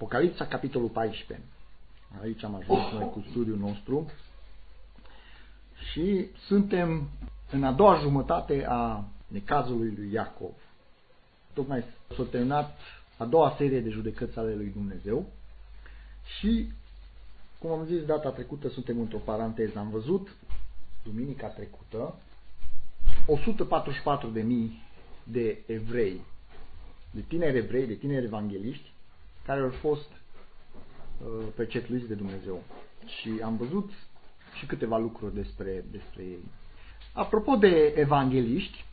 Apocalipsa, capitolul 14. Aici am ajuns noi cu studiul nostru și suntem în a doua jumătate a necazului lui Iacov. Tocmai s-a terminat a doua serie de judecăți ale lui Dumnezeu și, cum am zis data trecută, suntem într-o paranteză. Am văzut duminica trecută 144.000 de evrei, de tineri evrei, de tineri evangeliști, care au fost uh, pecetluiți de Dumnezeu. Și am văzut și câteva lucruri despre, despre ei. Apropo de evangeliști,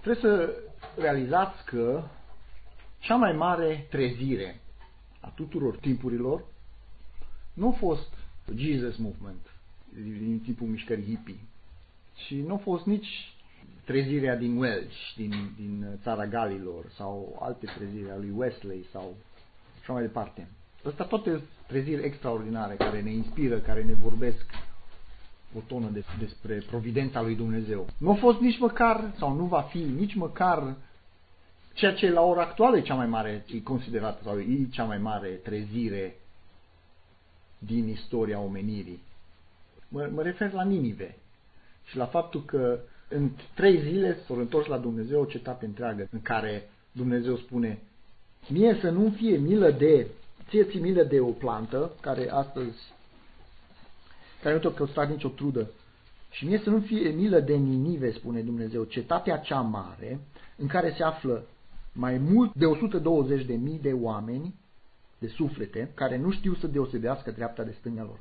trebuie să realizați că cea mai mare trezire a tuturor timpurilor nu a fost Jesus Movement din tipul mișcării hippie și nu a fost nici trezirea din Welsh, din, din țara Galilor sau alte treziri a lui Wesley sau așa mai departe. Asta toate treziri extraordinare care ne inspiră, care ne vorbesc o tonă de, despre providența lui Dumnezeu. Nu a fost nici măcar, sau nu va fi nici măcar ceea ce la ora actuală e cea mai mare, e considerată, sau e cea mai mare trezire din istoria omenirii. Mă, mă refer la Ninive și la faptul că în trei zile s-au întors la Dumnezeu o cetate întreagă în care Dumnezeu spune mie să nu fie milă de, ție ți milă de o plantă care astăzi, care nu te-a căutat nicio trudă și mie să nu fie milă de Ninive, spune Dumnezeu, cetatea cea mare în care se află mai mult de 120.000 de oameni, de suflete, care nu știu să deosebească dreapta de stânga lor.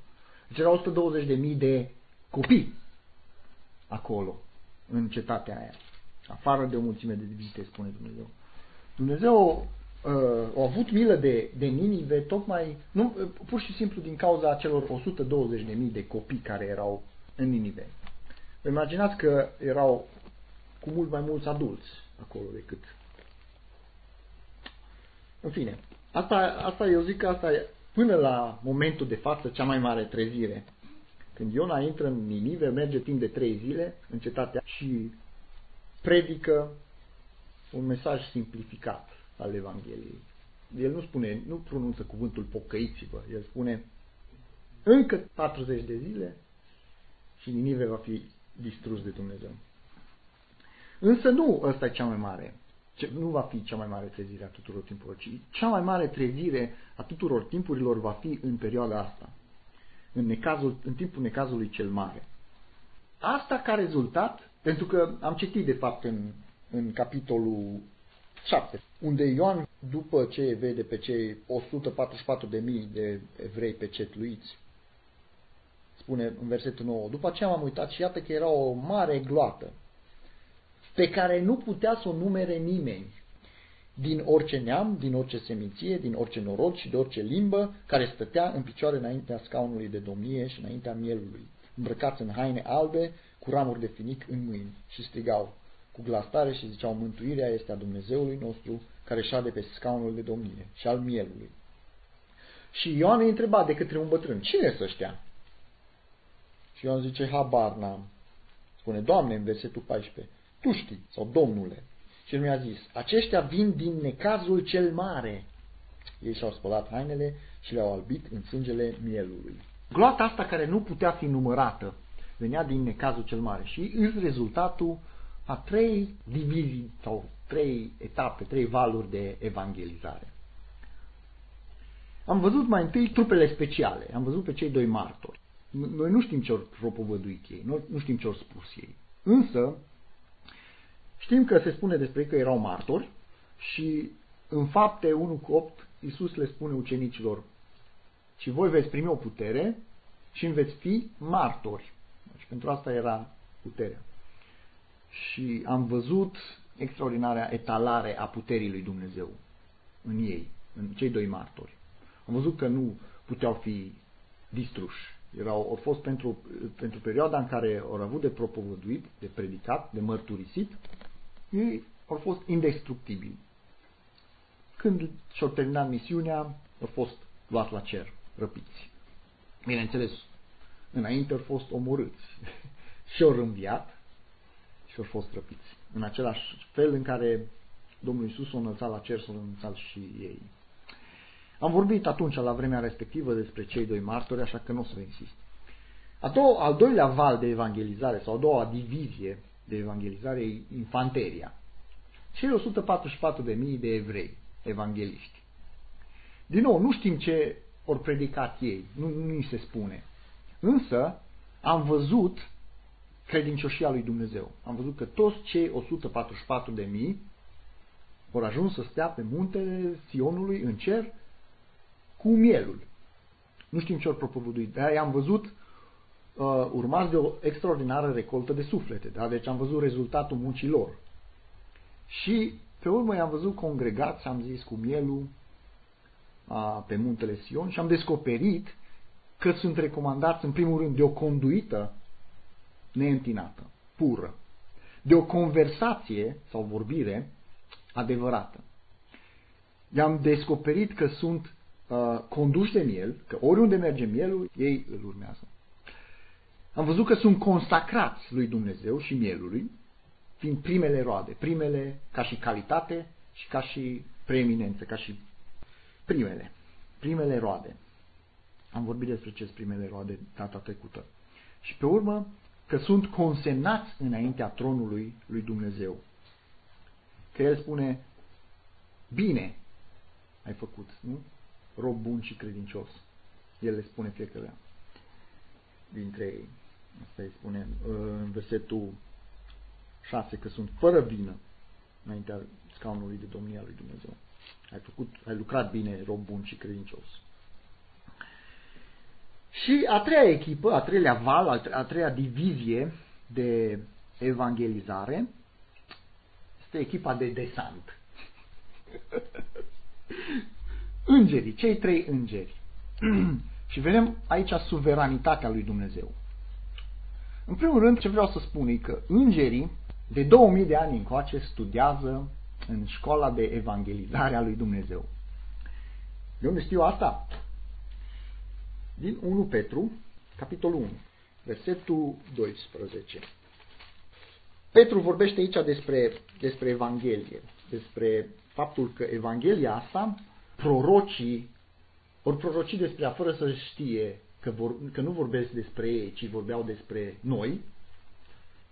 Deci erau 120.000 de copii acolo în cetatea aia. Afară de o mulțime de vizite, spune Dumnezeu. Dumnezeu uh, a avut milă de, de Ninive tocmai, nu, uh, pur și simplu din cauza celor 120.000 de copii care erau în Ninive. Vă imaginați că erau cu mult mai mulți adulți acolo decât. În fine, asta, asta eu zic că asta e până la momentul de față cea mai mare trezire când Iona intră în Ninive, merge timp de trei zile în cetatea și predică un mesaj simplificat al Evangheliei. El nu spune, nu pronunță cuvântul pocăiți-vă, el spune încă 40 de zile și Ninive va fi distrus de Dumnezeu. Însă nu ăsta e cea mai mare, nu va fi cea mai mare trezire a tuturor timpurilor, ci cea mai mare trezire a tuturor timpurilor va fi în perioada asta în, necazul, în timpul necazului cel mare. Asta ca rezultat, pentru că am citit de fapt în, în capitolul 7, unde Ioan, după ce vede pe cei 144.000 de evrei pecetluiți, spune în versetul 9, după aceea m-am uitat și iată că era o mare gloată, pe care nu putea să o numere nimeni, din orice neam, din orice seminție, din orice norod și de orice limbă, care stătea în picioare înaintea scaunului de domnie și înaintea mielului, îmbrăcați în haine albe, cu ramuri de finic în mâini, și strigau cu glas tare și ziceau, mântuirea este a Dumnezeului nostru, care șade pe scaunul de domnie și al mielului. Și Ioan îi întreba de către un bătrân, cine să ăștia? Și Ioan zice, habar n-am. Spune, Doamne, în versetul 14, Tu știi, sau Domnule. Și el mi-a zis, aceștia vin din necazul cel mare. Ei și-au spălat hainele și le-au albit în sângele mielului. Gloata asta care nu putea fi numărată venea din necazul cel mare și în rezultatul a trei divizii sau trei etape, trei valuri de evangelizare. Am văzut mai întâi trupele speciale, am văzut pe cei doi martori. Noi nu știm ce au propovăduit ei, noi nu știm ce au spus ei. Însă, Știm că se spune despre ei că erau martori și în fapte 1 cu 8 Iisus le spune ucenicilor și voi veți primi o putere și îmi veți fi martori. Deci pentru asta era puterea. Și am văzut extraordinarea etalare a puterii lui Dumnezeu în ei, în cei doi martori. Am văzut că nu puteau fi distruși. Erau, au fost pentru, pentru perioada în care au avut de propovăduit, de predicat, de mărturisit, ei au fost indestructibili. Când și-au terminat misiunea, au fost luați la cer, răpiți. Bineînțeles, înainte au fost omorâți și au înviat și au fost răpiți. În același fel în care Domnul Iisus s-a înălțat la cer, s-au înălțat și ei. Am vorbit atunci, la vremea respectivă, despre cei doi martori, așa că nu o să insist. A doua, al doilea val de evangelizare, sau a doua divizie de evangelizare, e infanteria. Cei 144.000 de evrei, evangeliști. Din nou, nu știm ce ori predicat ei, nu, nu ni se spune. Însă, am văzut credincioșia lui Dumnezeu. Am văzut că toți cei 144 de mii vor ajuns să stea pe muntele Sionului în cer cu mielul. Nu știm ce ori propovăduit. De am văzut uh, urmați de o extraordinară recoltă de suflete. Da? Deci am văzut rezultatul muncii lor. Și pe urmă i-am văzut congregați, am zis, cu mielul uh, pe muntele Sion și am descoperit că sunt recomandați în primul rând de o conduită neîntinată, pură, de o conversație sau vorbire adevărată. I-am descoperit că sunt uh, conduși de miel, că oriunde merge mielul, ei îl urmează. Am văzut că sunt consacrați lui Dumnezeu și mielului, fiind primele roade, primele ca și calitate și ca și preeminență, ca și primele, primele roade. Am vorbit despre ce sunt primele roade data trecută. Și pe urmă, că sunt consemnați înaintea tronului lui Dumnezeu. Că el spune, bine ai făcut, nu? Rob bun și credincios. El le spune fiecare dintre ei. Asta îi spune în versetul 6, că sunt fără vină înaintea scaunului de domnia lui Dumnezeu. Ai, făcut, ai lucrat bine, rob bun și credincios. Și a treia echipă, a treilea val, a treia divizie de evangelizare este echipa de desant. Îngerii, cei trei îngeri. și vedem aici suveranitatea lui Dumnezeu. În primul rând, ce vreau să spun e că îngerii de 2000 de ani încoace studiază în școala de evangelizare a lui Dumnezeu. De unde știu asta? Din 1 Petru, capitolul 1, versetul 12. Petru vorbește aici despre, despre Evanghelie, despre faptul că Evanghelia asta, prorocii, ori prorocii despre ea fără să știe că, vor, că nu vorbesc despre ei, ci vorbeau despre noi.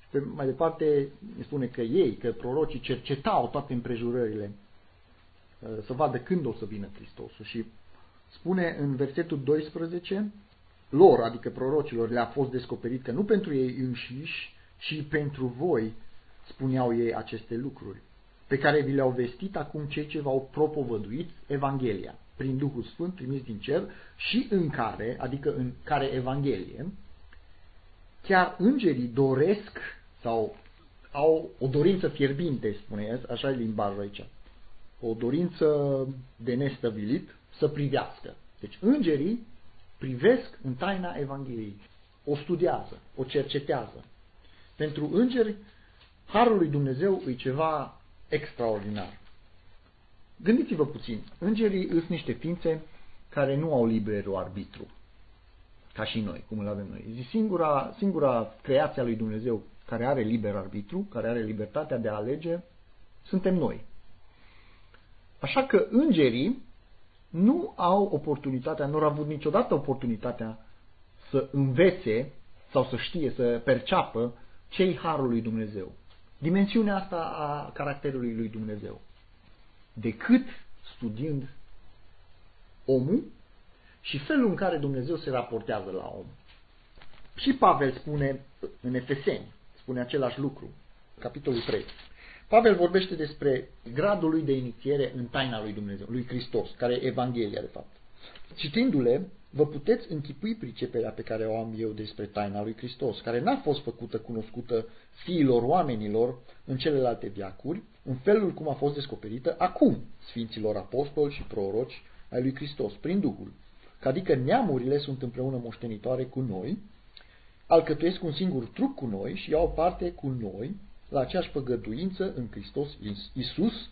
Pe mai departe ne spune că ei, că prorocii cercetau toate împrejurările uh, să vadă când o să vină Hristosul și spune în versetul 12, lor, adică prorocilor, le-a fost descoperit că nu pentru ei înșiși, ci pentru voi spuneau ei aceste lucruri, pe care vi le-au vestit acum cei ce v-au propovăduit Evanghelia, prin Duhul Sfânt trimis din cer și în care, adică în care Evanghelie, chiar îngerii doresc sau au o dorință fierbinte, spune, așa e limbajul aici, o dorință de nestăvilit, să privească. Deci îngerii privesc în taina Evangheliei, o studiază, o cercetează. Pentru îngeri, Harul lui Dumnezeu e ceva extraordinar. Gândiți-vă puțin, îngerii sunt niște ființe care nu au liberul arbitru, ca și noi, cum îl avem noi. Singura, singura creație a lui Dumnezeu care are liber arbitru, care are libertatea de a alege, suntem noi. Așa că îngerii nu au oportunitatea, nu au avut niciodată oportunitatea să învețe sau să știe, să perceapă cei harul lui Dumnezeu. Dimensiunea asta a caracterului lui Dumnezeu. Decât studiind omul și felul în care Dumnezeu se raportează la om. Și Pavel spune în Efeseni, spune același lucru, capitolul 3. Pavel vorbește despre gradul lui de inițiere în taina lui Dumnezeu, lui Hristos, care e Evanghelia, de fapt. Citindu-le, vă puteți închipui priceperea pe care o am eu despre taina lui Hristos, care n-a fost făcută cunoscută fiilor oamenilor în celelalte viacuri, în felul cum a fost descoperită acum Sfinților Apostoli și Proroci ai lui Hristos, prin Duhul. Că adică neamurile sunt împreună moștenitoare cu noi, alcătuiesc un singur trup cu noi și iau parte cu noi la aceeași păgăduință în Hristos Iisus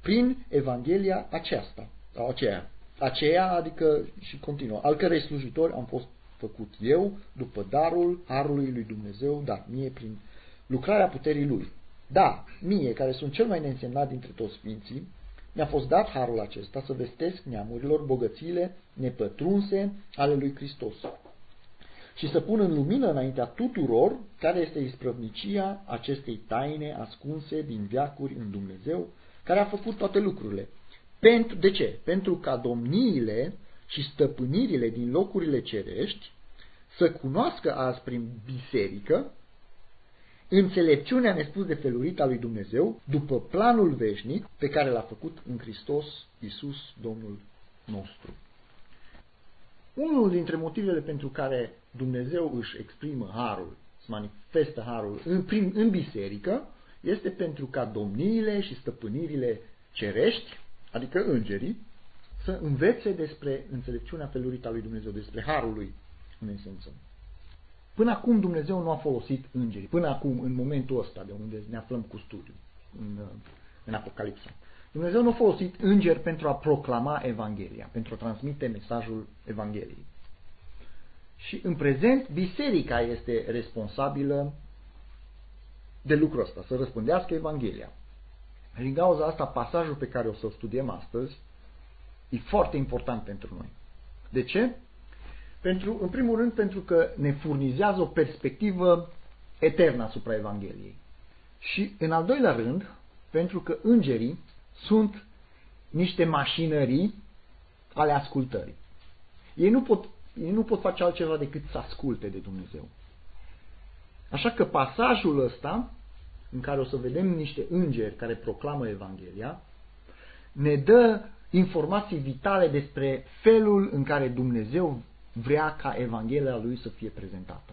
prin Evanghelia aceasta, sau aceea. Aceea, adică și continuă, al cărei slujitori am fost făcut eu, după darul Harului lui Dumnezeu, da, mie prin lucrarea puterii Lui. Da, mie, care sunt cel mai neînsemnat dintre toți sfinții, mi-a fost dat harul acesta să vestesc neamurilor bogățiile nepătrunse ale lui Hristos și să pun în lumină înaintea tuturor care este isprăvnicia acestei taine ascunse din viacuri în Dumnezeu, care a făcut toate lucrurile. Pentru, de ce? Pentru ca domniile și stăpânirile din locurile cerești să cunoască azi prin biserică înțelepciunea nespus de felurita lui Dumnezeu după planul veșnic pe care l-a făcut în Hristos Iisus Domnul nostru. Unul dintre motivele pentru care Dumnezeu își exprimă harul, se manifestă harul în, prim, în biserică, este pentru ca domniile și stăpânirile cerești, adică îngerii, să învețe despre înțelepciunea felurită a lui Dumnezeu, despre harul lui, în esență. Până acum Dumnezeu nu a folosit îngerii, până acum, în momentul ăsta de unde ne aflăm cu studiu, în, în Apocalipsa. Dumnezeu nu a folosit îngeri pentru a proclama Evanghelia, pentru a transmite mesajul Evangheliei. Și în prezent, biserica este responsabilă de lucrul ăsta, să răspândească Evanghelia. Din cauza asta, pasajul pe care o să-l studiem astăzi e foarte important pentru noi. De ce? Pentru, în primul rând pentru că ne furnizează o perspectivă eternă asupra Evangheliei. Și în al doilea rând, pentru că îngerii sunt niște mașinării ale ascultării. Ei nu pot, ei nu pot face altceva decât să asculte de Dumnezeu. Așa că pasajul ăsta, în care o să vedem niște îngeri care proclamă Evanghelia, ne dă informații vitale despre felul în care Dumnezeu vrea ca Evanghelia lui să fie prezentată.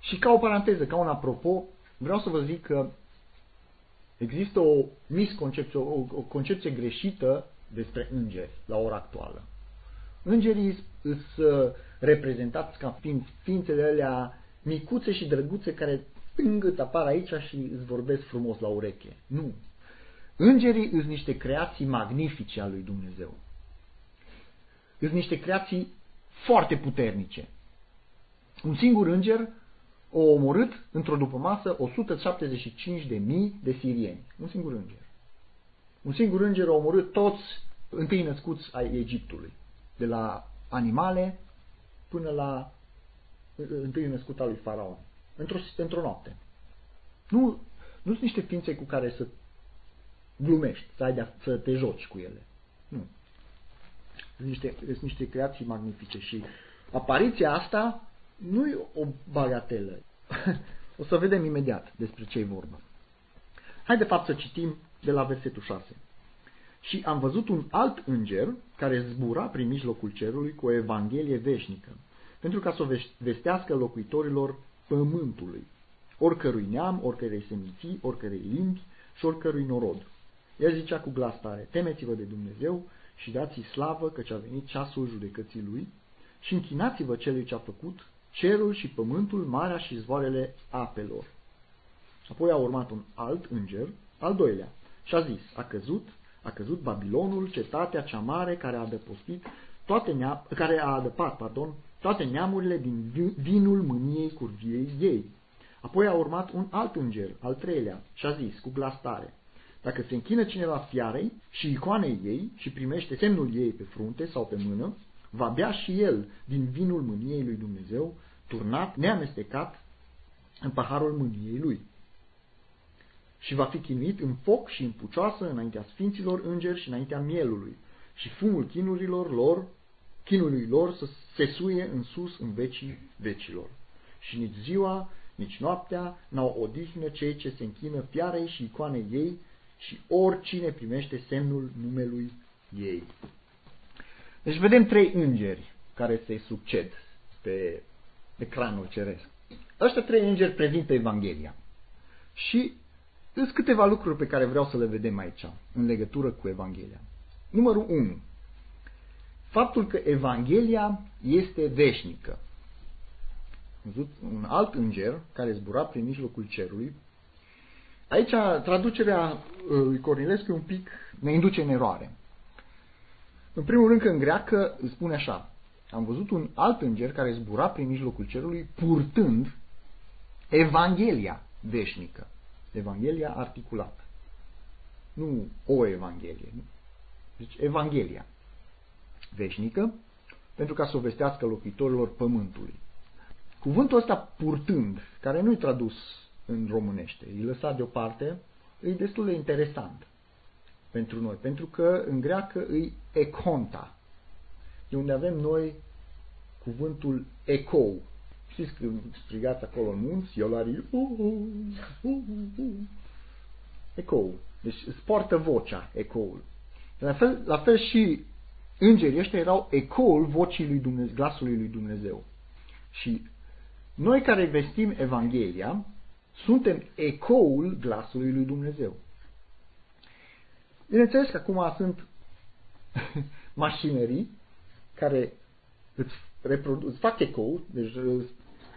Și ca o paranteză, ca un apropo, vreau să vă zic că există o misconcepție, o, o concepție greșită despre îngeri la ora actuală. Îngerii sunt uh, reprezentați ca fiind ființele alea micuțe și drăguțe care îngât apar aici și îți vorbesc frumos la ureche. Nu. Îngerii sunt niște creații magnifice a lui Dumnezeu. Sunt niște creații foarte puternice. Un singur înger o omorât într-o dupămasă 175.000 de mii de sirieni. Un singur înger. Un singur înger a omorât toți întâi născuți ai Egiptului. De la animale până la întâi născut al lui Faraon. Într-o, într-o noapte. Nu, nu sunt niște ființe cu care să glumești, să, ai de să te joci cu ele. Nu. Sunt niște, sunt niște creații magnifice și apariția asta nu e o bagatelă. o să vedem imediat despre ce e vorba. Hai de fapt să citim de la versetul 6. Și am văzut un alt înger care zbura prin mijlocul cerului cu o evanghelie veșnică, pentru ca să o vestească locuitorilor pământului, oricărui neam, oricărei seminții, oricărei limbi și oricărui norod. El zicea cu glas tare, temeți-vă de Dumnezeu și dați-i slavă căci a venit ceasul judecății lui și închinați-vă celui ce a făcut cerul și pământul, marea și zvoarele apelor. Apoi a urmat un alt înger, al doilea, și a zis, a căzut, a căzut Babilonul, cetatea cea mare care a adăpostit toate neam, care a adăpat, pardon, toate neamurile din vinul mâniei curviei ei. Apoi a urmat un alt înger, al treilea, și a zis, cu glas tare, dacă se închină cineva fiarei și icoanei ei și primește semnul ei pe frunte sau pe mână, va bea și el din vinul mâniei lui Dumnezeu, turnat, neamestecat în paharul mâniei lui. Și va fi chinuit în foc și în pucioasă înaintea sfinților îngeri și înaintea mielului, și fumul chinurilor lor, chinului lor să se suie în sus în vecii vecilor. Și nici ziua, nici noaptea n-au odihnă cei ce se închină fiarei și icoanei ei și oricine primește semnul numelui ei. Deci vedem trei îngeri care se succed pe ecranul ceresc. Ăștia trei îngeri prezintă Evanghelia. Și sunt câteva lucruri pe care vreau să le vedem aici, în legătură cu Evanghelia. Numărul 1. Faptul că Evanghelia este veșnică. Un alt înger care zbura prin mijlocul cerului. Aici traducerea lui Cornilescu un pic ne induce în eroare. În primul rând că în greacă spune așa, am văzut un alt înger care zbura prin mijlocul cerului purtând Evanghelia veșnică, Evanghelia articulată. nu o Evanghelie. Nu? Deci Evanghelia veșnică, pentru ca să o vestească locuitorilor pământului. Cuvântul ăsta purtând, care nu-i tradus în românește, e lăsat deoparte, e destul de interesant pentru noi, pentru că în greacă îi econta, de unde avem noi cuvântul ecou. Știți că strigați acolo în munți, iolarii, uh, uh, uh, uh, ecou. Deci îți poartă vocea, ecoul. La fel, la fel și îngerii ăștia erau ecoul vocii lui Dumnezeu, glasului lui Dumnezeu. Și noi care vestim Evanghelia, suntem ecoul glasului lui Dumnezeu. Bineînțeles că acum sunt mașinării care îți, reprodu- îți fac ecou, deci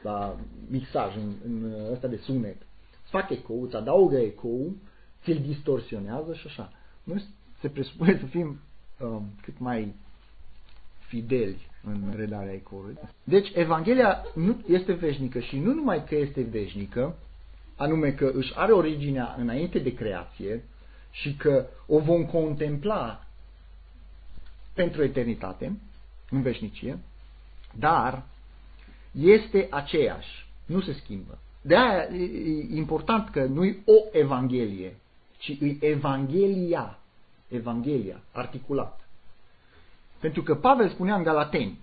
la mixaj, în, în ăsta de sunet, îți fac ecou, îți adaugă ecou, ți-l distorsionează și așa. Noi se presupune să fim um, cât mai fideli în redarea ecoului. Deci Evanghelia nu este veșnică și nu numai că este veșnică, anume că își are originea înainte de creație și că o vom contempla pentru eternitate, în veșnicie, dar este aceeași, nu se schimbă. De aia e important că nu-i o Evanghelie, ci e Evanghelia, Evanghelia, articulat. Pentru că Pavel spunea în Galateni,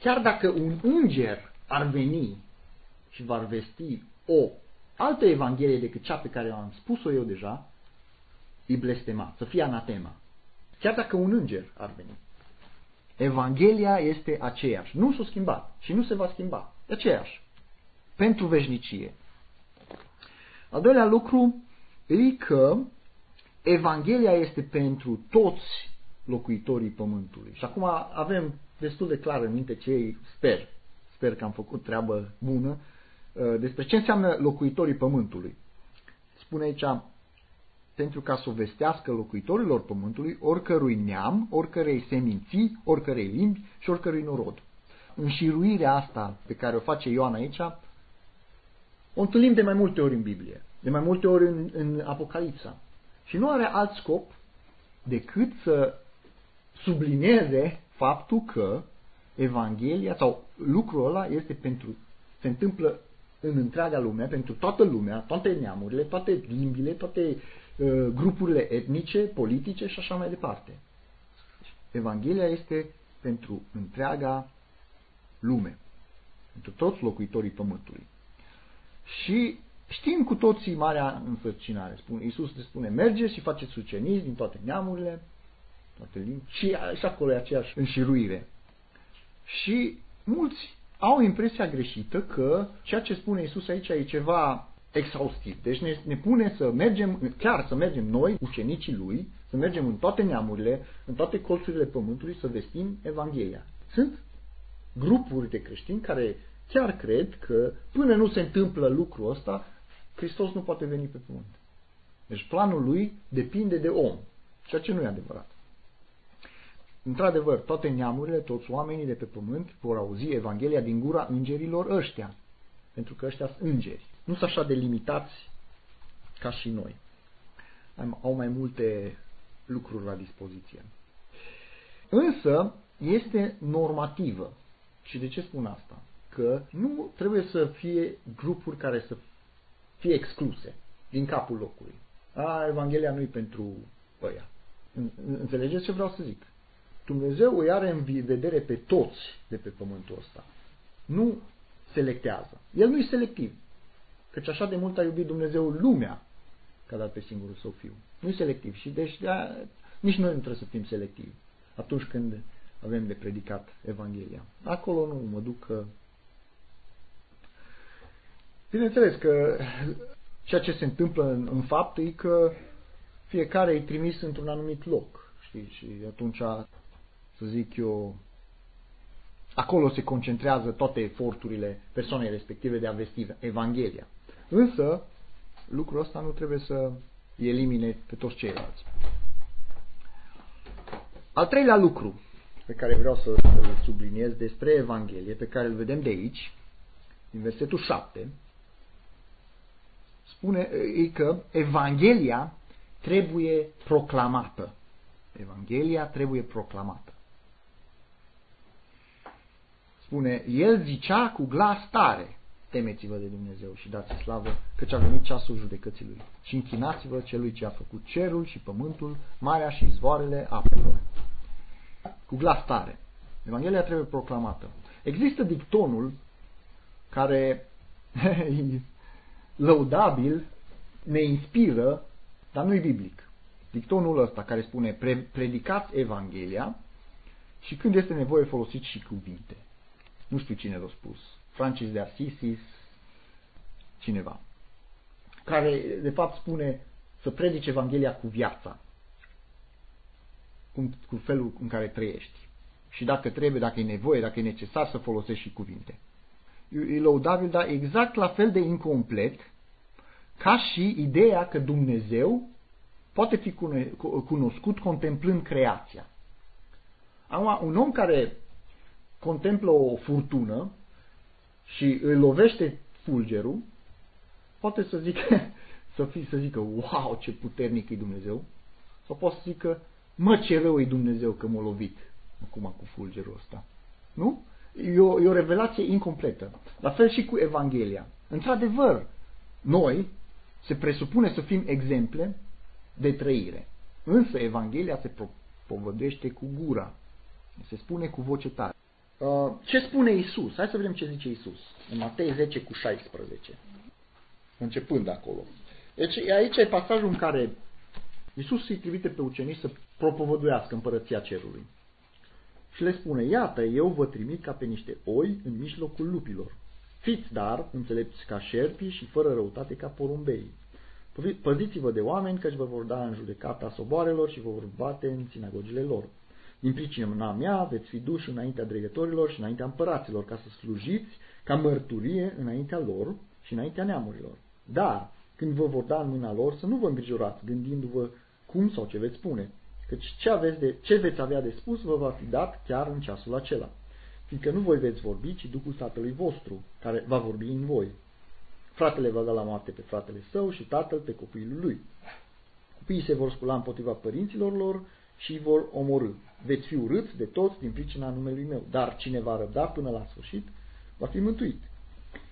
chiar dacă un înger ar veni și va vesti o altă Evanghelie decât cea pe care am spus-o eu deja, e blestemat, să fie anatema. Chiar dacă un înger ar veni. Evanghelia este aceeași. Nu s-a schimbat și nu se va schimba. E aceeași. Pentru veșnicie. Al doilea lucru e că Evanghelia este pentru toți locuitorii pământului. Și acum avem destul de clar în minte ce ei sper. Sper că am făcut treabă bună uh, despre ce înseamnă locuitorii pământului. Spune aici, pentru ca să o vestească locuitorilor pământului, oricărui neam, oricărei seminții, oricărei limbi și oricărui norod. Înșiruirea asta pe care o face Ioan aici, o întâlnim de mai multe ori în Biblie, de mai multe ori în, în Apocalipsa. Și nu are alt scop decât să sublinieze faptul că Evanghelia sau lucrul ăla este pentru, se întâmplă în întreaga lume, pentru toată lumea, toate neamurile, toate limbile, toate uh, grupurile etnice, politice și așa mai departe. Evanghelia este pentru întreaga lume, pentru toți locuitorii pământului. Și știm cu toții marea însărcinare. Spune, Iisus le spune, mergeți și faceți ucenici din toate neamurile, toate limbi, și, și acolo e aceeași înșiruire. Și mulți au impresia greșită că ceea ce spune Iisus aici e ceva exhaustiv. Deci ne, ne pune să mergem, chiar să mergem noi, ucenicii lui, să mergem în toate neamurile, în toate colțurile pământului, să vestim Evanghelia. Sunt grupuri de creștini care chiar cred că până nu se întâmplă lucrul ăsta, Hristos nu poate veni pe pământ. Deci planul lui depinde de om, ceea ce nu e adevărat. Într-adevăr, toate neamurile, toți oamenii de pe pământ vor auzi Evanghelia din gura îngerilor ăștia, pentru că ăștia sunt îngeri. Nu sunt așa de limitați ca și noi. Au mai multe lucruri la dispoziție. Însă, este normativă. Și de ce spun asta? Că nu trebuie să fie grupuri care să fie excluse din capul locului. A, Evanghelia nu-i pentru ăia. Înțelegeți ce vreau să zic? Dumnezeu îi are în vedere pe toți de pe pământul ăsta. Nu selectează. El nu e selectiv. Căci așa de mult a iubit Dumnezeu lumea că a dat pe singurul său fiu. Nu e selectiv. Și deci de nici noi nu trebuie să fim selectivi atunci când avem de predicat Evanghelia. Acolo nu mă duc că... Bineînțeles că ceea ce se întâmplă în, în fapt e că fiecare e trimis într-un anumit loc. Știi? Și atunci să zic eu, acolo se concentrează toate eforturile persoanei respective de a vesti Evanghelia. Însă, lucrul ăsta nu trebuie să elimine pe toți ceilalți. Al treilea lucru pe care vreau să îl subliniez despre Evanghelie, pe care îl vedem de aici, din versetul 7, spune că Evanghelia trebuie proclamată. Evanghelia trebuie proclamată. Spune, el zicea cu glas tare, temeți-vă de Dumnezeu și dați slavă, căci a venit ceasul judecății lui. Și închinați-vă celui ce a făcut cerul și pământul, marea și izvoarele apelor. Cu glas tare. Evanghelia trebuie proclamată. Există dictonul care lăudabil, ne inspiră, dar nu-i biblic. Dictonul ăsta care spune pre, predicați Evanghelia și când este nevoie folosiți și cuvinte. Nu știu cine l-a spus. Francis de Assisi, cineva. Care de fapt spune să predici Evanghelia cu viața. Cu, cu felul în care trăiești. Și dacă trebuie, dacă e nevoie, dacă e necesar să folosești și cuvinte e laudabil, dar exact la fel de incomplet ca și ideea că Dumnezeu poate fi cunoscut contemplând creația. Acum, un om care contemplă o furtună și îl lovește fulgerul, poate să zică, să, fie, să zică, wow, ce puternic e Dumnezeu, sau poate să zică, mă, ce rău e Dumnezeu că m-a lovit acum cu fulgerul ăsta. Nu? e o, e o revelație incompletă. La fel și cu Evanghelia. Într-adevăr, noi se presupune să fim exemple de trăire. Însă Evanghelia se propovădește cu gura. Se spune cu voce tare. Uh, ce spune Isus? Hai să vedem ce zice Isus. În Matei 10 cu 16. Începând acolo. Deci aici e pasajul în care Isus îi trimite pe ucenici să propovăduiască împărăția cerului și le spune, iată, eu vă trimit ca pe niște oi în mijlocul lupilor. Fiți dar înțelepți ca șerpii și fără răutate ca porumbei. Păziți-vă de oameni căci vă vor da în judecata soboarelor și vă vor bate în sinagogile lor. Din pricina mea veți fi duși înaintea dregătorilor și înaintea împăraților ca să slujiți ca mărturie înaintea lor și înaintea neamurilor. Dar, când vă vor da în mâna lor, să nu vă îngrijorați gândindu-vă cum sau ce veți spune, Căci ce, aveți de, ce veți avea de spus vă va fi dat chiar în ceasul acela. Fiindcă nu voi veți vorbi, ci Duhul Tatălui vostru, care va vorbi în voi. Fratele va da la moarte pe fratele său și tatăl pe copilul lui. Copiii se vor scula împotriva părinților lor și vor omorâ. Veți fi urâți de toți din pricina numelui meu, dar cine va răbda până la sfârșit va fi mântuit.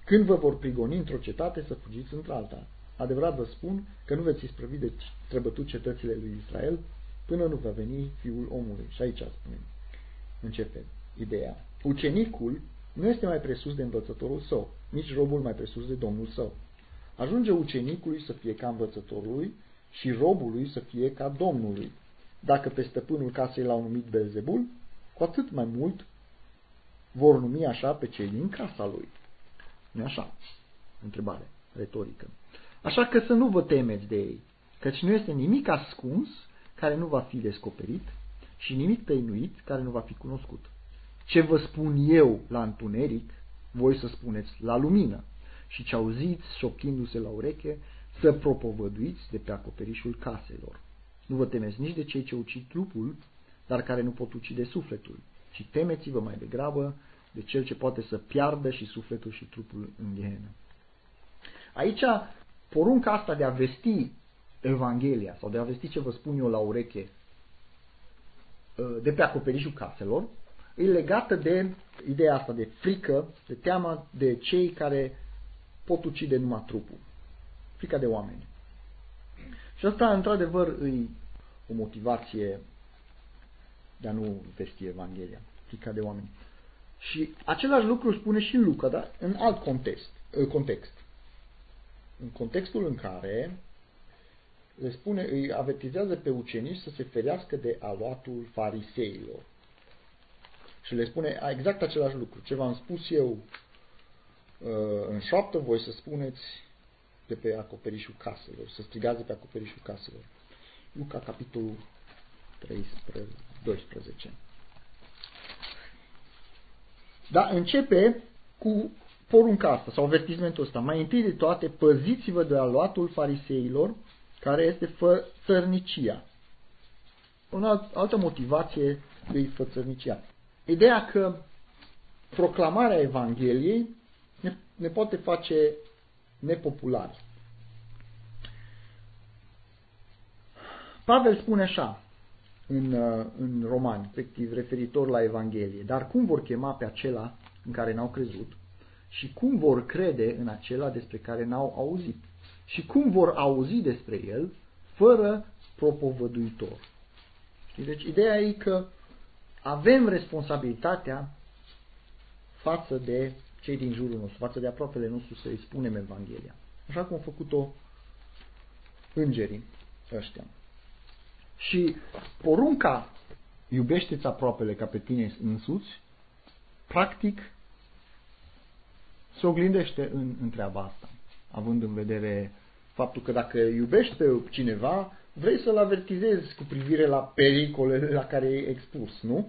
Când vă vor prigoni într-o cetate, să fugiți într-alta. Adevărat vă spun că nu veți isprăvi de trebătut cetățile lui Israel, până nu va veni Fiul omului. Și aici spunem, începe ideea. Ucenicul nu este mai presus de învățătorul său, nici robul mai presus de domnul său. Ajunge ucenicului să fie ca învățătorului și robului să fie ca domnului. Dacă pe stăpânul casei l-au numit Belzebul, cu atât mai mult vor numi așa pe cei din casa lui. nu așa? Întrebare retorică. Așa că să nu vă temeți de ei, căci nu este nimic ascuns care nu va fi descoperit și nimic tăinuit care nu va fi cunoscut. Ce vă spun eu la întuneric, voi să spuneți la lumină și ce auziți șoptindu-se la ureche, să propovăduiți de pe acoperișul caselor. Nu vă temeți nici de cei ce ucid trupul, dar care nu pot ucide sufletul, ci temeți-vă mai degrabă de cel ce poate să piardă și sufletul și trupul în ghenă. Aici, porunca asta de a vesti Evanghelia sau de a vesti ce vă spun eu la ureche ă, de pe acoperișul caselor, e legată de ideea asta de frică, de teamă de cei care pot ucide numai trupul. Frica de oameni. Și asta, într-adevăr, e o motivație de a nu vesti Evanghelia. Frica de oameni. Și același lucru spune și Luca, dar în alt context. context. În contextul în care le spune, îi avertizează pe ucenici să se ferească de aluatul fariseilor. Și le spune exact același lucru. Ce v-am spus eu uh, în șoaptă, voi să spuneți de pe acoperișul caselor, să strigați de pe acoperișul caselor. Luca, capitolul 13, 12. Dar începe cu porunca asta sau avertizmentul ăsta. Mai întâi de toate, păziți-vă de aluatul fariseilor care este fățărnicia. O altă motivație e fățărnicia. Ideea că proclamarea Evangheliei ne, ne poate face nepopulari. Pavel spune așa în, uh, în Romani, respectiv referitor la Evanghelie, dar cum vor chema pe acela în care n-au crezut și cum vor crede în acela despre care n-au auzit și cum vor auzi despre el fără propovăduitor. Deci ideea e că avem responsabilitatea față de cei din jurul nostru, față de aproapele nostru să-i spunem Evanghelia. Așa cum au făcut-o îngerii ăștia. Și porunca iubește-ți aproapele ca pe tine însuți, practic se oglindește în, în treaba asta, având în vedere faptul că dacă iubești pe cineva, vrei să-l avertizezi cu privire la pericolele la care e expus, nu?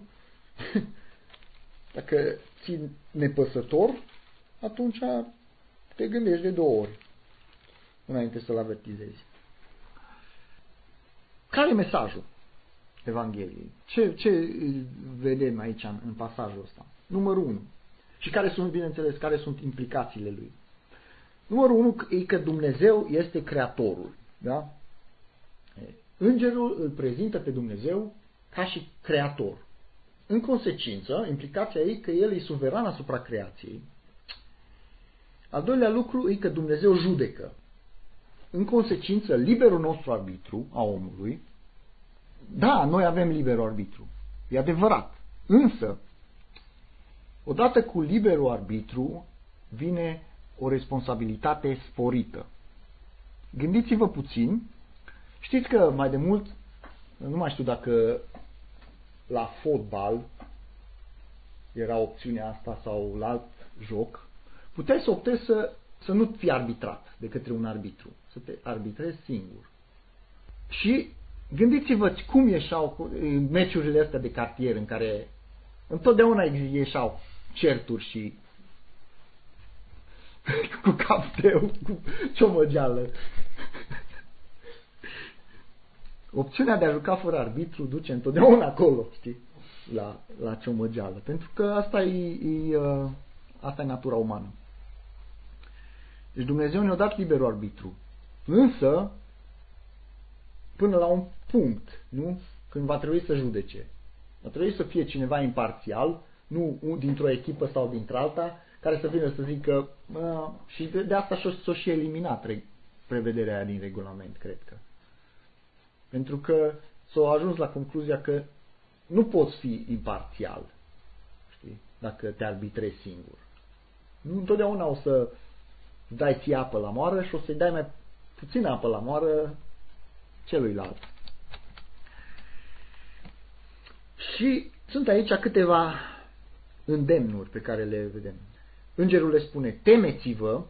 Dacă ții nepăsător, atunci te gândești de două ori înainte să-l avertizezi. Care e mesajul Evangheliei? Ce, ce vedem aici în, în pasajul ăsta? Numărul 1. Și care sunt, bineînțeles, care sunt implicațiile lui? Numărul 1 e că Dumnezeu este creatorul. Da? Îngerul îl prezintă pe Dumnezeu ca și creator. În consecință, implicația e că el e suveran asupra creației. Al doilea lucru e că Dumnezeu judecă. În consecință, liberul nostru arbitru a omului, da, noi avem liberul arbitru, e adevărat, însă, odată cu liberul arbitru vine o responsabilitate sporită. Gândiți-vă puțin, știți că mai de mult, nu mai știu dacă la fotbal era opțiunea asta sau la alt joc, puteai să optezi să, să nu fii arbitrat de către un arbitru, să te arbitrezi singur. Și gândiți-vă cum ieșau meciurile astea de cartier în care întotdeauna ieșau certuri și cu capteu, cu ciomăgeală. Opțiunea de a juca fără arbitru duce întotdeauna acolo, știi, la, la ciomăgeală. Pentru că asta e, e, uh, asta e natura umană. Deci Dumnezeu ne-a dat liberul arbitru. Însă, până la un punct, nu? Când va trebui să judece. Va trebui să fie cineva imparțial, nu dintr-o echipă sau dintr-alta, care să vină să zică, și de, de asta s-o și eliminat prevederea aia din regulament, cred că. Pentru că s-au ajuns la concluzia că nu poți fi imparțial, știi, dacă te arbitrezi singur. Nu întotdeauna o să dai ție apă la moară și o să-i dai mai puțin apă la moară celuilalt. Și sunt aici câteva îndemnuri pe care le vedem. Îngerul le spune, temeți-vă,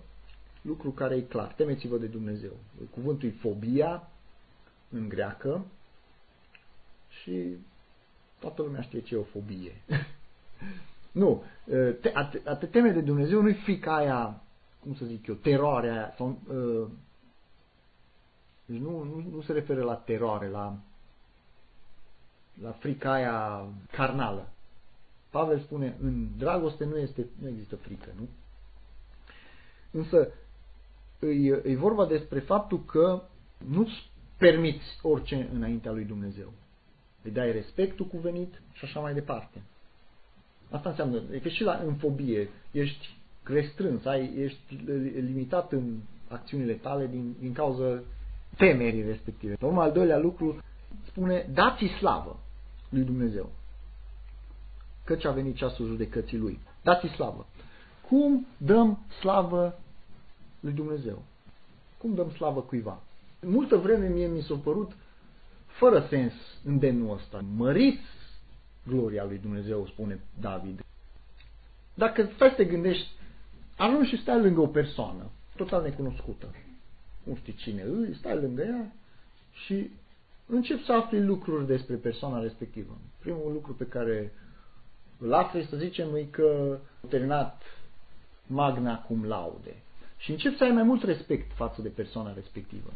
lucru care e clar, temeți-vă de Dumnezeu. Cuvântul e fobia în greacă și toată lumea știe ce e o fobie. nu, te, a, te, a te teme de Dumnezeu nu-i frica aia, cum să zic eu, teroarea aia, sau, uh, deci nu, nu, nu se referă la teroare, la, la frica aia carnală. Pavel spune, în dragoste nu, este, nu există frică, nu? Însă, e, e vorba despre faptul că nu-ți permiți orice înaintea lui Dumnezeu. Îi dai respectul cuvenit și așa mai departe. Asta înseamnă, e că și la, în fobie ești restrâns, ai, ești limitat în acțiunile tale din, din cauza temerii respective. Urmă, al doilea lucru spune, dați slavă lui Dumnezeu căci a venit ceasul judecății lui. Dați slavă. Cum dăm slavă lui Dumnezeu? Cum dăm slavă cuiva? Multă vreme mie mi s-a părut fără sens îndemnul ăsta. Măriți gloria lui Dumnezeu, spune David. Dacă stai să te gândești, ajungi și stai lângă o persoană total necunoscută. Nu știi cine îi, stai lângă ea și încep să afli lucruri despre persoana respectivă. Primul lucru pe care la afli, să zicem, e că a terminat magna cum laude. Și începi să ai mai mult respect față de persoana respectivă.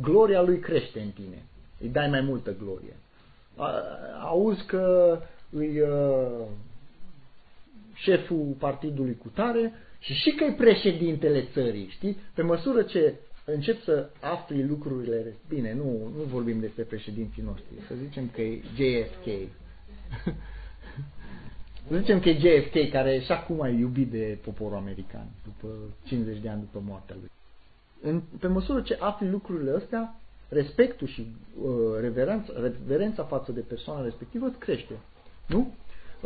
Gloria lui crește în tine. Îi dai mai multă glorie. Auzi că îi uh, șeful partidului cu tare și și că e președintele țării, știi? Pe măsură ce încep să afli lucrurile, bine, nu, nu vorbim despre președinții noștri, să zicem că e JFK. să zicem că e JFK, care și acum e iubit de poporul american, după 50 de ani după moartea lui. În, pe măsură ce afli lucrurile astea, respectul și uh, reverența, reverența față de persoana respectivă crește. Nu?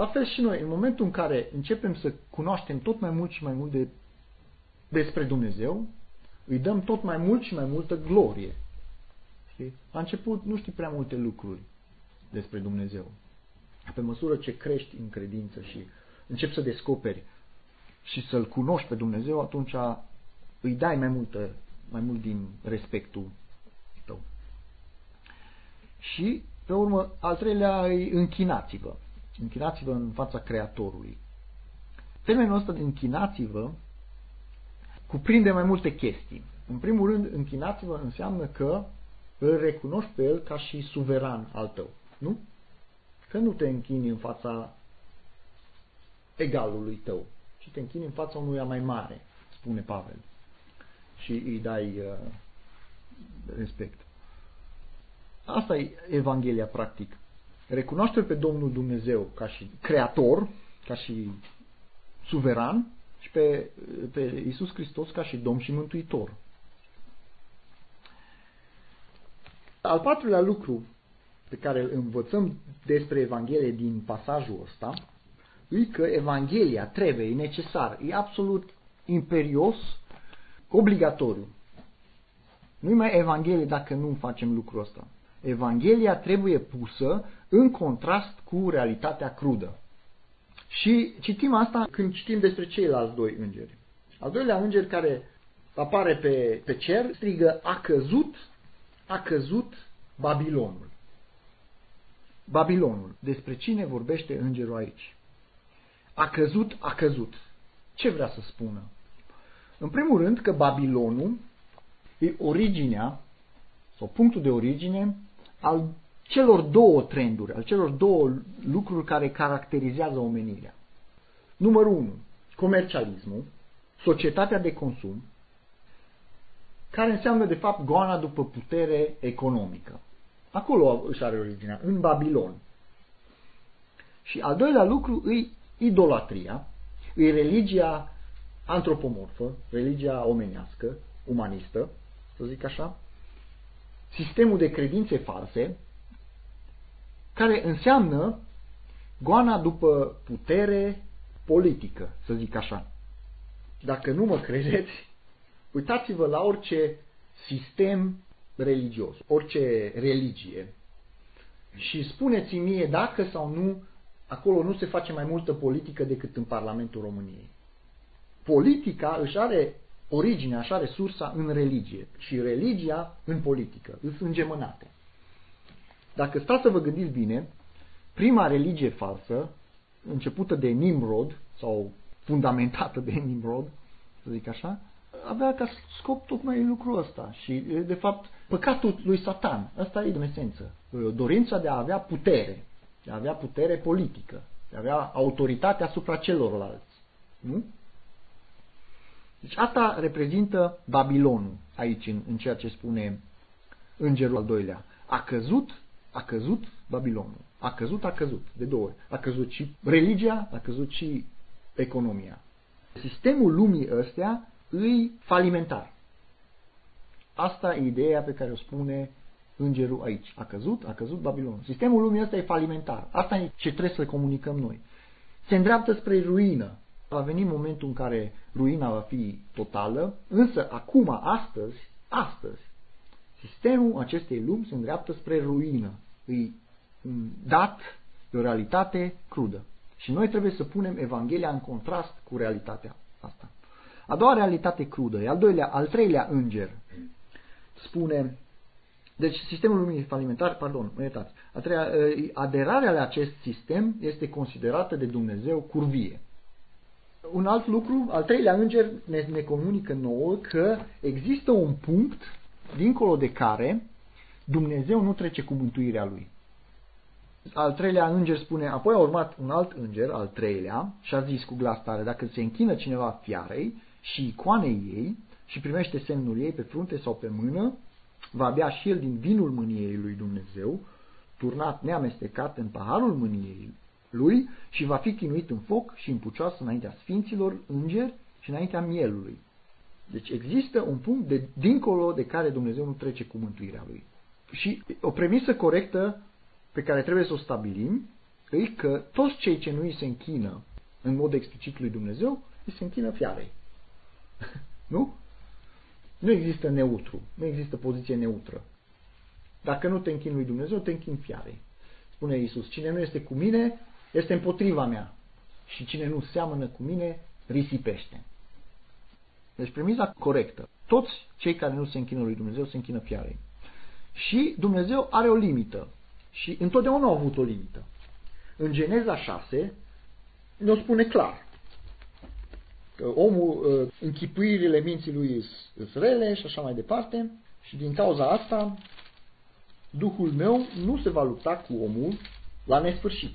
La fel și noi, în momentul în care începem să cunoaștem tot mai mult și mai mult de, despre Dumnezeu, îi dăm tot mai mult și mai multă glorie. Știi? La început nu știi prea multe lucruri despre Dumnezeu. Pe măsură ce crești în credință și începi să descoperi și să-L cunoști pe Dumnezeu, atunci îi dai mai, multă, mai mult din respectul tău. Și, pe urmă, al treilea îi închinați-vă. Închinați-vă în fața Creatorului. Termenul ăsta de închinați-vă cuprinde mai multe chestii. În primul rând, închinați-vă înseamnă că îl recunoști pe el ca și suveran al tău. Nu? Că nu te închini în fața egalului tău, ci te închini în fața unuia mai mare, spune Pavel. Și îi dai uh, respect. Asta e Evanghelia, practic. Recunoaște pe Domnul Dumnezeu ca și creator, ca și suveran și pe, pe Iisus Hristos ca și Domn și Mântuitor. Al patrulea lucru pe care îl învățăm despre Evanghelie din pasajul ăsta e că Evanghelia trebuie, e necesar, e absolut imperios, obligatoriu. Nu-i mai Evanghelie dacă nu facem lucrul ăsta. Evanghelia trebuie pusă în contrast cu realitatea crudă. Și citim asta când citim despre ceilalți doi îngeri. Al doilea înger care apare pe, pe cer strigă, a căzut, a căzut Babilonul. Babilonul. Despre cine vorbește îngerul aici? A căzut, a căzut. Ce vrea să spună? În primul rând că Babilonul e originea sau punctul de origine al celor două trenduri, al celor două lucruri care caracterizează omenirea. Numărul 1. Comercialismul, societatea de consum, care înseamnă de fapt goana după putere economică. Acolo își are originea, în Babilon. Și al doilea lucru îi idolatria, îi religia antropomorfă, religia omenească, umanistă, să zic așa, sistemul de credințe false, care înseamnă goana după putere politică, să zic așa. Dacă nu mă credeți, uitați-vă la orice sistem religios, orice religie și spuneți-mi mie dacă sau nu acolo nu se face mai multă politică decât în Parlamentul României. Politica își are originea, își are sursa în religie și religia în politică. Sunt îngemănate. Dacă stați să vă gândiți bine, prima religie falsă, începută de Nimrod, sau fundamentată de Nimrod, să zic așa, avea ca scop tocmai lucrul ăsta. Și, de fapt, păcatul lui Satan, ăsta e în esență. Dorința de a avea putere, de a avea putere politică, de a avea autoritate asupra celorlalți. Nu? Deci asta reprezintă Babilonul aici, în, în ceea ce spune îngerul al doilea. A căzut a căzut Babilonul. A căzut, a căzut, de două ori. A căzut și religia, a căzut și economia. Sistemul lumii ăstea îi falimentar. Asta e ideea pe care o spune îngerul aici. A căzut, a căzut Babilonul. Sistemul lumii ăsta e falimentar. Asta e ce trebuie să comunicăm noi. Se îndreaptă spre ruină. Va veni momentul în care ruina va fi totală, însă acum, astăzi, astăzi, Sistemul acestei lumi se îndreaptă spre ruină. Îi dat de o realitate crudă. Și noi trebuie să punem Evanghelia în contrast cu realitatea asta. A doua realitate crudă, al, doilea, al treilea înger, spune, deci sistemul lumii falimentar, pardon, mă iertați, a treia, aderarea la acest sistem este considerată de Dumnezeu curvie. Un alt lucru, al treilea înger ne, ne comunică nouă că există un punct dincolo de care Dumnezeu nu trece cu mântuirea lui. Al treilea înger spune, apoi a urmat un alt înger, al treilea, și a zis cu glas tare, dacă se închină cineva fiarei și icoanei ei și primește semnul ei pe frunte sau pe mână, va bea și el din vinul mâniei lui Dumnezeu, turnat neamestecat în paharul mâniei lui și va fi chinuit în foc și în pucioasă înaintea sfinților, îngeri și înaintea mielului. Deci există un punct de dincolo de care Dumnezeu nu trece cu mântuirea lui. Și o premisă corectă pe care trebuie să o stabilim e că toți cei ce nu îi se închină în mod explicit lui Dumnezeu, îi se închină fiarei. nu? Nu există neutru, nu există poziție neutră. Dacă nu te închin lui Dumnezeu, te închin fiarei. Spune Iisus, cine nu este cu mine, este împotriva mea. Și cine nu seamănă cu mine, risipește. Deci premiza corectă. Toți cei care nu se închină lui Dumnezeu se închină fiarei. Și Dumnezeu are o limită. Și întotdeauna a avut o limită. În Geneza 6 ne-o spune clar. Că omul, ă, închipuirile minții lui sunt rele și așa mai departe. Și din cauza asta, Duhul meu nu se va lupta cu omul la nesfârșit.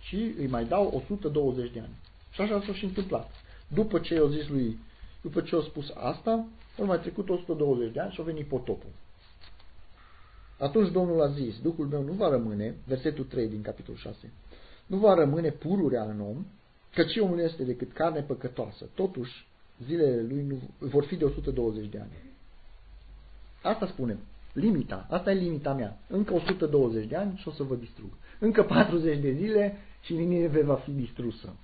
Și îi mai dau 120 de ani. Și așa s-a și întâmplat. După ce i-a zis lui, după ce a spus asta, au mai trecut 120 de ani și a venit potopul. Atunci Domnul a zis, Duhul meu nu va rămâne, versetul 3 din capitolul 6, nu va rămâne pururea în om, căci omul este decât carne păcătoasă. Totuși, zilele lui nu, vor fi de 120 de ani. Asta spunem. Limita. Asta e limita mea. Încă 120 de ani și o să vă distrug. Încă 40 de zile și Ninive va fi distrusă.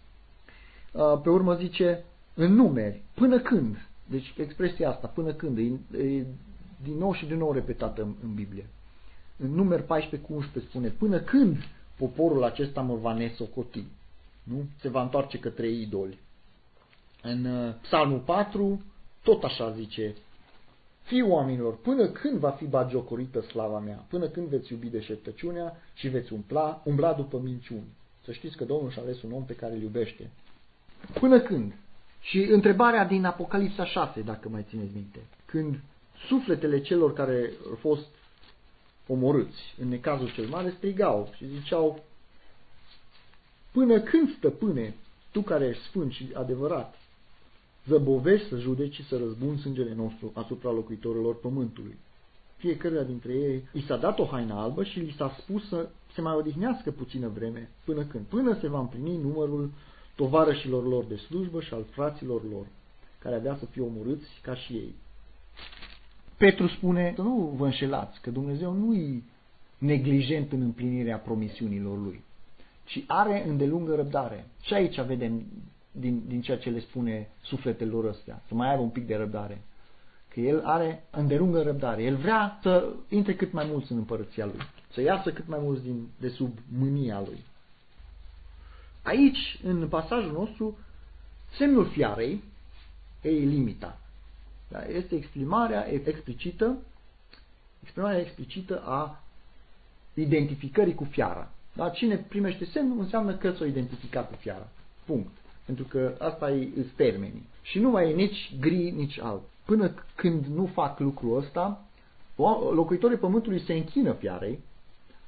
Pe urmă zice, în numeri, până când. Deci expresia asta, până când, e, e din nou și din nou repetată în, în Biblie. În numeri 14 cu 11 spune, până când poporul acesta mă va nesocoti. Nu? Se va întoarce către idoli. În uh, Psalmul 4, tot așa zice, Fii oamenilor, până când va fi bagiocorită slava mea? Până când veți iubi deșertăciunea și veți umpla, umbla după minciuni? Să știți că Domnul și-a ales un om pe care îl iubește. Până când? Și întrebarea din Apocalipsa 6, dacă mai țineți minte. Când sufletele celor care au fost omorâți în necazul cel mare strigau și ziceau Până când, stăpâne, tu care ești sfânt și adevărat, zăbovești să judeci și să răzbun sângele nostru asupra locuitorilor pământului. Fiecare dintre ei i s-a dat o haină albă și li s-a spus să se mai odihnească puțină vreme, până când? Până se va împlini numărul tovarășilor lor de slujbă și al fraților lor, care avea să fie omorâți ca și ei. Petru spune să nu vă înșelați, că Dumnezeu nu e neglijent în împlinirea promisiunilor lui, ci are îndelungă răbdare. Și aici vedem din, din ceea ce le spune sufletelor ăstea, să mai aibă un pic de răbdare. Că el are îndelungă răbdare. El vrea să intre cât mai mulți în împărăția lui, să iasă cât mai mulți din, de sub mânia lui. Aici, în pasajul nostru, semnul fiarei e limita. Da? Este exprimarea explicită, exprimarea explicită a identificării cu fiara. Da? Cine primește semnul înseamnă că s-o identificat cu fiara. Punct. Pentru că asta e termenii. Și nu mai e nici gri, nici alb. Până când nu fac lucrul ăsta, locuitorii pământului se închină fiarei,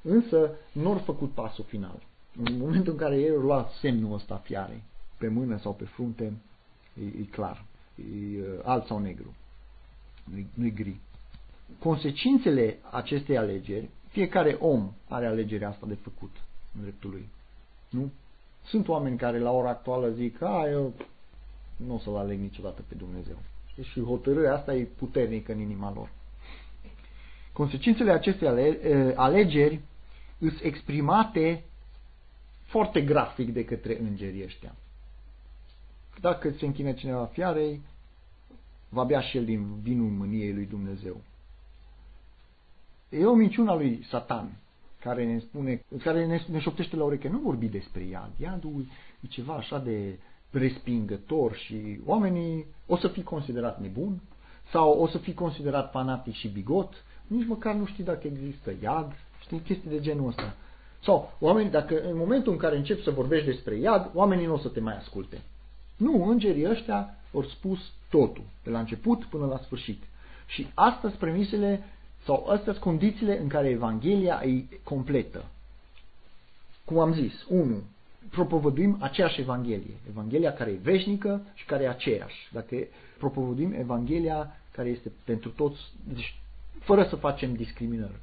însă nu au făcut pasul final. În momentul în care ei au luat semnul ăsta fiarei, pe mână sau pe frunte, e, e clar e alb sau negru, nu-i gri. Consecințele acestei alegeri, fiecare om are alegerea asta de făcut în dreptul lui. Nu? Sunt oameni care la ora actuală zic, a, eu nu o să-L aleg niciodată pe Dumnezeu. Și hotărârea asta e puternică în inima lor. Consecințele acestei alegeri sunt exprimate foarte grafic de către îngerii ăștia. Dacă se închine cineva fiarei, va bea și el din vinul mâniei lui Dumnezeu. E o minciună lui Satan care ne spune, care ne, ne șoptește la ureche. Nu vorbi despre iad. Iadul e ceva așa de respingător și oamenii o să fie considerat nebun sau o să fie considerat fanatic și bigot, nici măcar nu știi dacă există iad, știi, chestii de genul ăsta. Sau oamenii, dacă în momentul în care începi să vorbești despre iad, oamenii nu o să te mai asculte. Nu, îngerii ăștia au spus totul, de la început până la sfârșit. Și astea sunt premisele sau astea sunt condițiile în care Evanghelia e completă. Cum am zis, 1. Propovăduim aceeași Evanghelie. Evanghelia care e veșnică și care e aceeași. Dacă propovăduim Evanghelia care este pentru toți, deci fără să facem discriminări.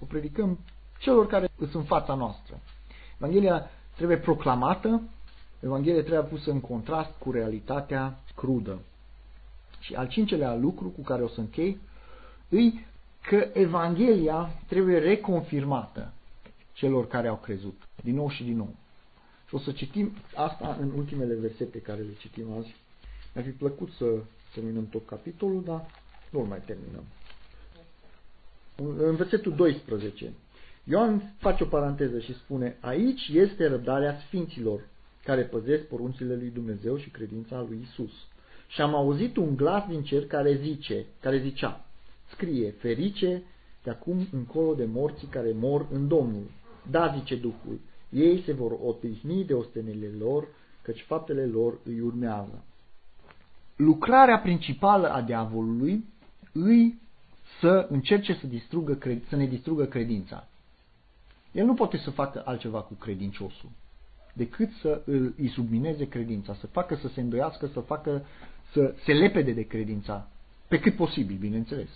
O predicăm celor care sunt în fața noastră. Evanghelia trebuie proclamată, Evanghelia trebuie pusă în contrast cu realitatea crudă. Și al cincelea lucru cu care o să închei, îi că Evanghelia trebuie reconfirmată celor care au crezut, din nou și din nou. Și o să citim asta în ultimele versete care le citim azi. Mi-ar fi plăcut să terminăm tot capitolul, dar nu mai terminăm. În versetul 12, Ioan face o paranteză și spune, aici este răbdarea sfinților, care păzesc poruncile lui Dumnezeu și credința lui Isus. Și am auzit un glas din cer care zice, care zicea, scrie, ferice de acum încolo de morții care mor în Domnul. Da, zice Duhul, ei se vor otihni de ostenele lor, căci faptele lor îi urmează. Lucrarea principală a diavolului îi să încerce să, distrugă, să ne distrugă credința. El nu poate să facă altceva cu credinciosul decât să îi submineze credința, să facă să se îndoiască, să facă să se lepede de credința, pe cât posibil, bineînțeles.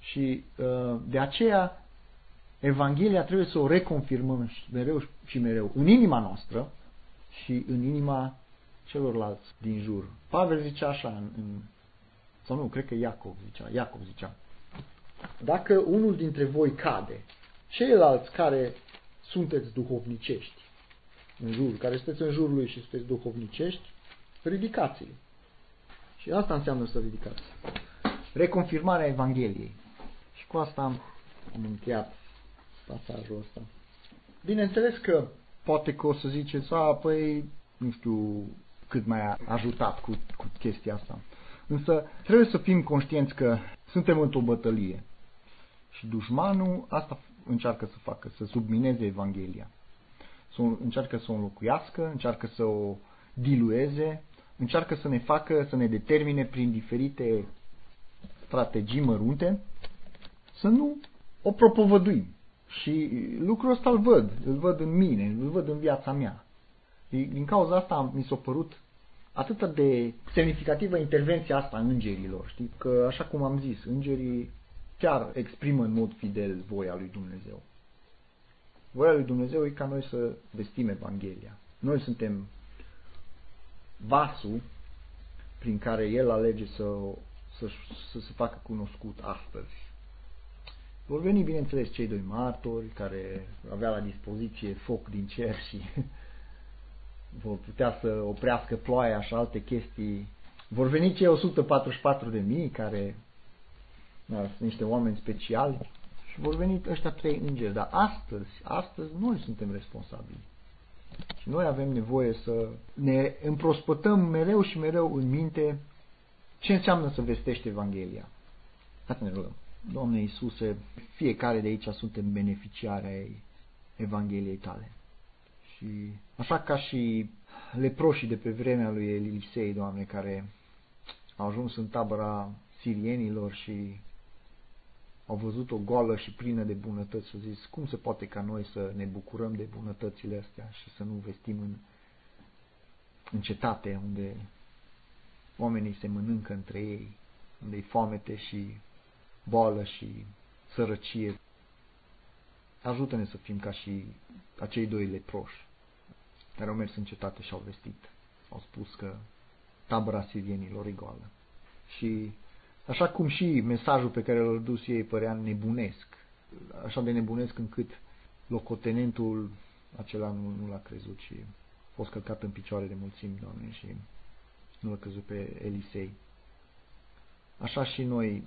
Și uh, de aceea Evanghelia trebuie să o reconfirmăm mereu și mereu în inima noastră și în inima celorlalți din jur. Pavel zicea așa, în, în, sau nu, cred că Iacov zicea, Iacov zicea, dacă unul dintre voi cade, ceilalți care sunteți duhovnicești în jur, care sunteți în jurul lui și sunteți duhovnicești, ridicați-l. Și asta înseamnă să ridicați. Reconfirmarea Evangheliei. Și cu asta am, am încheiat pasajul ăsta. Bineînțeles că poate că o să ziceți, a, păi, nu știu cât mai ajutat cu, cu chestia asta. Însă trebuie să fim conștienți că suntem într-o bătălie. Și dușmanul asta încearcă să facă, să submineze Evanghelia. Să încearcă să o înlocuiască, încearcă să o dilueze, încearcă să ne facă, să ne determine prin diferite strategii mărunte, să nu o propovăduim. Și lucrul ăsta îl văd, îl văd în mine, îl văd în viața mea. Din cauza asta mi s-a părut atât de semnificativă intervenția asta a îngerilor. Știi? Că, așa cum am zis, îngerii chiar exprimă în mod fidel voia lui Dumnezeu. Voia lui Dumnezeu e ca noi să vestim Evanghelia. Noi suntem vasul prin care El alege să, să, să se facă cunoscut astăzi. Vor veni, bineînțeles, cei doi martori care avea la dispoziție foc din cer și vor putea să oprească ploaia și alte chestii. Vor veni cei 144 de mii care da, sunt niște oameni speciali și vor veni ăștia trei îngeri. Dar astăzi, astăzi noi suntem responsabili. Și noi avem nevoie să ne împrospătăm mereu și mereu în minte ce înseamnă să vestești Evanghelia. Hai să ne rugăm. Doamne Iisuse, fiecare de aici suntem beneficiari ai Evangheliei tale. Și așa ca și leproșii de pe vremea lui Elisei, Doamne, care au ajuns în tabăra sirienilor și au văzut o goală și plină de bunătăți și au zis, cum se poate ca noi să ne bucurăm de bunătățile astea și să nu vestim în, în cetate unde oamenii se mănâncă între ei, unde e foamete și boală și sărăcie. Ajută-ne să fim ca și acei doi leproși care au mers în cetate și au vestit. Au spus că tabăra sirienilor e goală. Și așa cum și mesajul pe care l-au dus ei părea nebunesc, așa de nebunesc încât locotenentul acela nu, nu l-a crezut și a fost călcat în picioare de mulțimi, Doamne, și nu l-a crezut pe Elisei. Așa și noi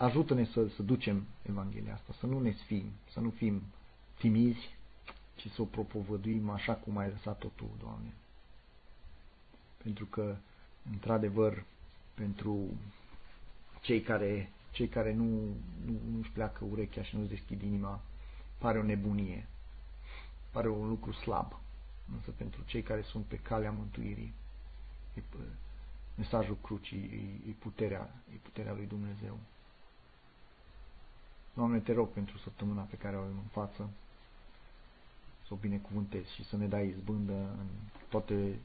ajută-ne să, să ducem Evanghelia asta, să nu ne sfim, să nu fim timizi, ci să o propovăduim așa cum ai lăsat-o Tu, Doamne. Pentru că, într-adevăr, pentru cei care, cei care nu, nu, nu-și pleacă urechea și nu-și deschid inima, pare o nebunie, pare un lucru slab. Însă pentru cei care sunt pe calea mântuirii, e, mesajul crucii e, e, puterea, e puterea lui Dumnezeu. Doamne, te rog pentru săptămâna pe care o avem în față, să o binecuvântezi și să ne dai izbândă în toate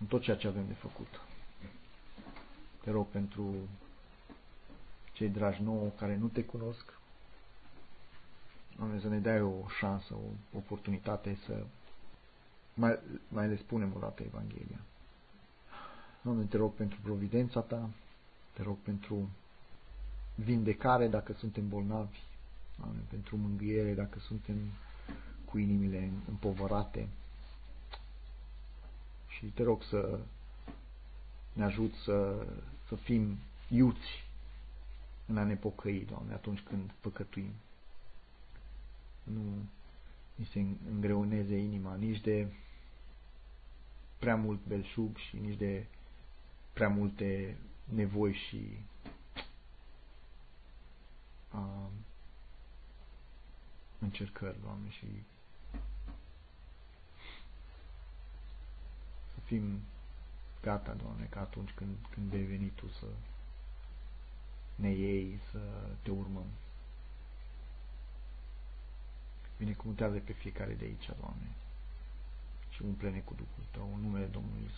în tot ceea ce avem de făcut. Te rog pentru cei dragi nouă care nu te cunosc, Doamne, să ne dai o șansă, o oportunitate să mai, mai le spunem o dată Evanghelia. Doamne, te rog pentru providența Ta, te rog pentru vindecare dacă suntem bolnavi, Doamne, pentru mângâiere dacă suntem cu inimile împovărate. Și te rog să ne ajut să, să fim iuți în a ne pocăi, Doamne, atunci când păcătuim. Nu ni se îngreuneze inima nici de prea mult belșug și nici de prea multe nevoi și uh, încercări, Doamne, și să fim gata, Doamne, ca atunci când, când vei veni Tu să ne iei, să te urmăm. Binecuvântează pe fiecare de aici, Doamne, și umple-ne cu Duhul Tău, în numele Domnului